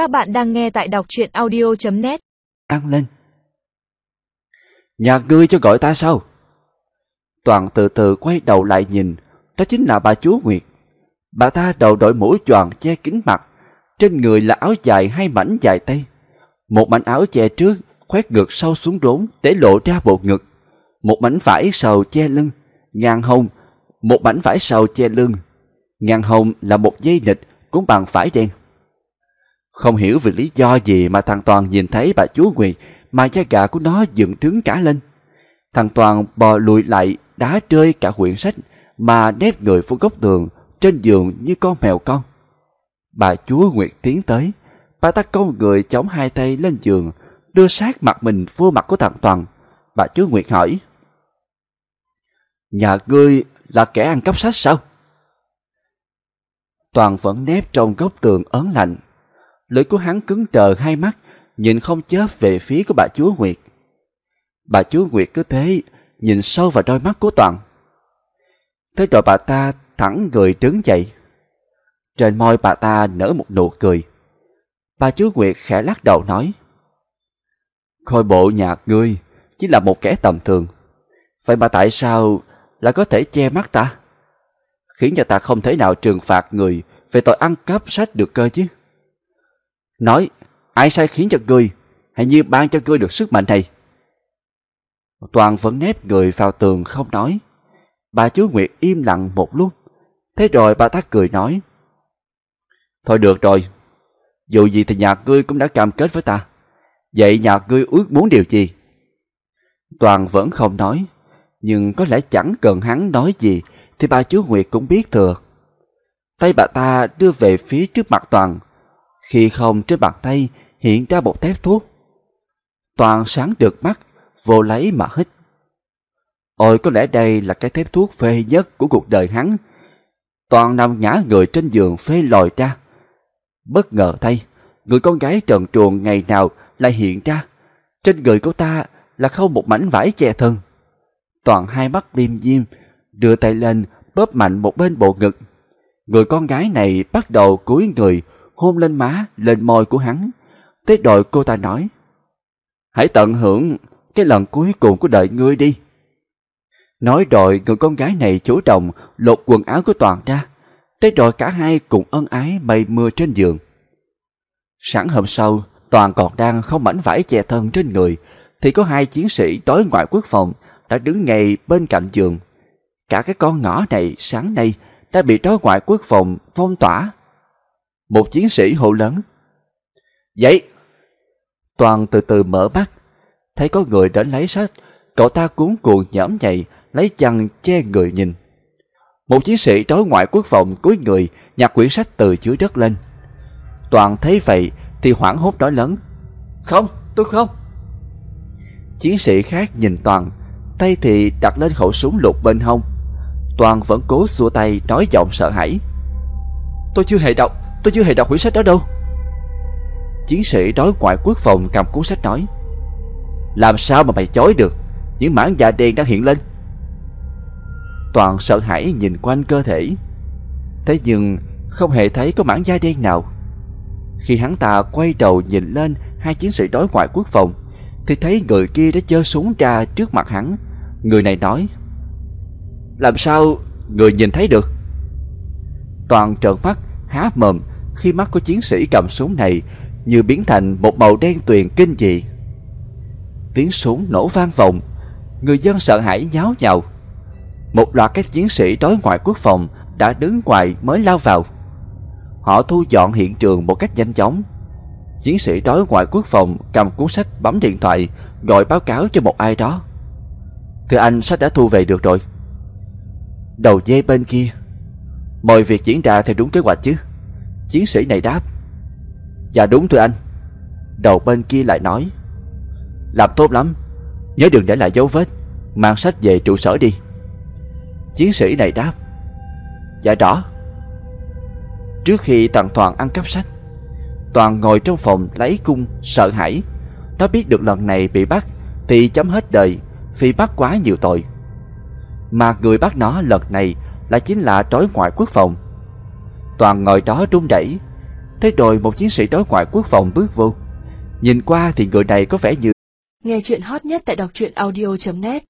Các bạn đang nghe tại đọc truyện audio.net đăng lên. Nhà ngươi cho gọi ta sao? Toàn từ từ quay đầu lại nhìn, Đó chính là bà chúa Nguyệt. Bà ta đầu đội mũ choàng che kín mặt, Trên người là áo dài hai mảnh dài tay. Một mảnh áo che trước, Khoét ngực sâu xuống rốn Để lộ ra bộ ngực. Một mảnh vải sầu che lưng, Ngang hông. Một mảnh vải sầu che lưng, Ngang hông là một dây nịch Cũng bằng vải đen. Không hiểu vì lý do gì mà thằng Toàn nhìn thấy bà chúa Nguyệt Mà da gà của nó dựng trứng cả lên Thằng Toàn bò lùi lại đá rơi cả quyển sách mà nép người vô góc tường trên giường như con mèo con. Bà chúa Nguyệt tiến tới, bà ta câu người chống hai tay lên giường, đưa sát mặt mình vô mặt của thằng Toàn. Bà chúa Nguyệt hỏi, Nhà ngươi là kẻ ăn cắp sách sao? Toàn vẫn nép trong góc tường ớn lạnh. Lưỡi của hắn cứng đờ hai mắt, nhìn không chớp về phía của bà chúa Nguyệt. Bà chúa Nguyệt cứ thế, nhìn sâu vào đôi mắt của Toàn. Thế rồi bà ta thẳng người đứng dậy. Trên môi bà ta nở một nụ cười. Bà chúa Nguyệt khẽ lắc đầu nói. Khôi bộ nhạc ngươi chỉ là một kẻ tầm thường. Vậy mà tại sao lại có thể che mắt ta? Khiến cho ta không thể nào trừng phạt người về tội ăn cắp sách được cơ chứ. Nói, ai sai khiến cho ngươi, hãy như ban cho ngươi được sức mạnh này? Toàn vẫn nép người vào tường không nói. Bà chú Nguyệt im lặng một lúc. Thế rồi bà ta cười nói. Thôi được rồi. Dù gì thì nhà ngươi cũng đã cam kết với ta. Vậy nhà ngươi ước muốn điều gì? Toàn vẫn không nói. Nhưng có lẽ chẳng cần hắn nói gì thì bà chú Nguyệt cũng biết thừa. Tay bà ta đưa về phía trước mặt Toàn. Khi không trên bàn tay hiện ra một tép thuốc. Toàn sáng được mắt vô lấy mà hít. Ôi có lẽ đây là cái thép thuốc phê nhất của cuộc đời hắn. Toàn nằm ngã người trên giường phê lòi ra. Bất ngờ thay, người con gái trần truồng ngày nào lại hiện ra. Trên người cô ta là không một mảnh vải che thân. Toàn hai mắt liêm diêm, đưa tay lên bóp mạnh một bên bộ ngực. Người con gái này bắt đầu cúi người hôn lên má, lên môi của hắn. Thế rồi cô ta nói, Hãy tận hưởng cái lần cuối cùng của đời ngươi đi. Nói rồi người con gái này chủ động lột quần áo của Toàn ra. Thế rồi cả hai cùng ân ái mây mưa trên giường. Sáng hôm sau, Toàn còn đang không mảnh vải che thân trên người, thì có hai chiến sĩ đối ngoại quốc phòng đã đứng ngay bên cạnh giường. Cả cái con ngõ này sáng nay đã bị đối ngoại quốc phòng phong tỏa. Một chiến sĩ hô lớn. Dậy! Toàn từ từ mở mắt, thấy có người đến lấy sách, cậu ta cuốn cuồng nhõm nhảy, lấy chăn che người nhìn. Một chiến sĩ đối ngoại quốc phòng cúi người nhặt quyển sách từ dưới đất lên. Toàn thấy vậy thì hoảng hốt nói lớn. Không, tôi không. Chiến sĩ khác nhìn Toàn, tay thì đặt lên khẩu súng lục bên hông. Toàn vẫn cố xua tay nói giọng sợ hãi. Tôi chưa hề đọc, tôi chưa hề đọc quyển sách đó đâu. Chiến sĩ đối ngoại quốc phòng cầm cuốn sách nói. Làm sao mà mày chối được? Những mảng da đen đang hiện lên. Toàn sợ hãi nhìn quanh cơ thể. Thế nhưng không hề thấy có mảng da đen nào. Khi hắn ta quay đầu nhìn lên Hai chiến sĩ đối ngoại quốc phòng, Thì thấy người kia đã chơ súng ra trước mặt hắn. Người này nói, Làm sao người nhìn thấy được? Toàn trợn mắt, há mồm khi mắt của chiến sĩ cầm súng này Như biến thành một màu đen tuyền kinh dị tiếng súng nổ vang vọng, người dân sợ hãi nháo nhào. Một loạt các chiến sĩ đối ngoại quốc phòng đã đứng ngoài mới lao vào. Họ thu dọn hiện trường một cách nhanh chóng. Chiến sĩ đối ngoại quốc phòng cầm cuốn sách bấm điện thoại gọi báo cáo cho một ai đó. Thưa anh, sách đã thu về được rồi. Đầu dây bên kia. Mọi việc diễn ra theo đúng kế hoạch chứ? Chiến sĩ này đáp. Dạ đúng thưa anh. Đầu bên kia lại nói. Làm tốt lắm. Nhớ đừng để lại dấu vết. Mang sách về trụ sở đi. Chiến sĩ này đáp. Dạ rõ. Trước khi thằng Toàn ăn cắp sách, Toàn ngồi trong phòng lấy cung sợ hãi. Nó biết được lần này bị bắt Thì chấm hết đời Vì bắt quá nhiều tội. Mà người bắt nó lần này Là chính là trói ngoại quốc phòng. Toàn ngồi đó run đẩy Thế rồi một chiến sĩ đối ngoại quốc phòng bước vô. Nhìn qua thì người này có vẻ như Nghe chuyện hot nhất tại đọc truyện audio.net